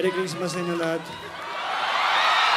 Merry Christmas sa inyo lahat.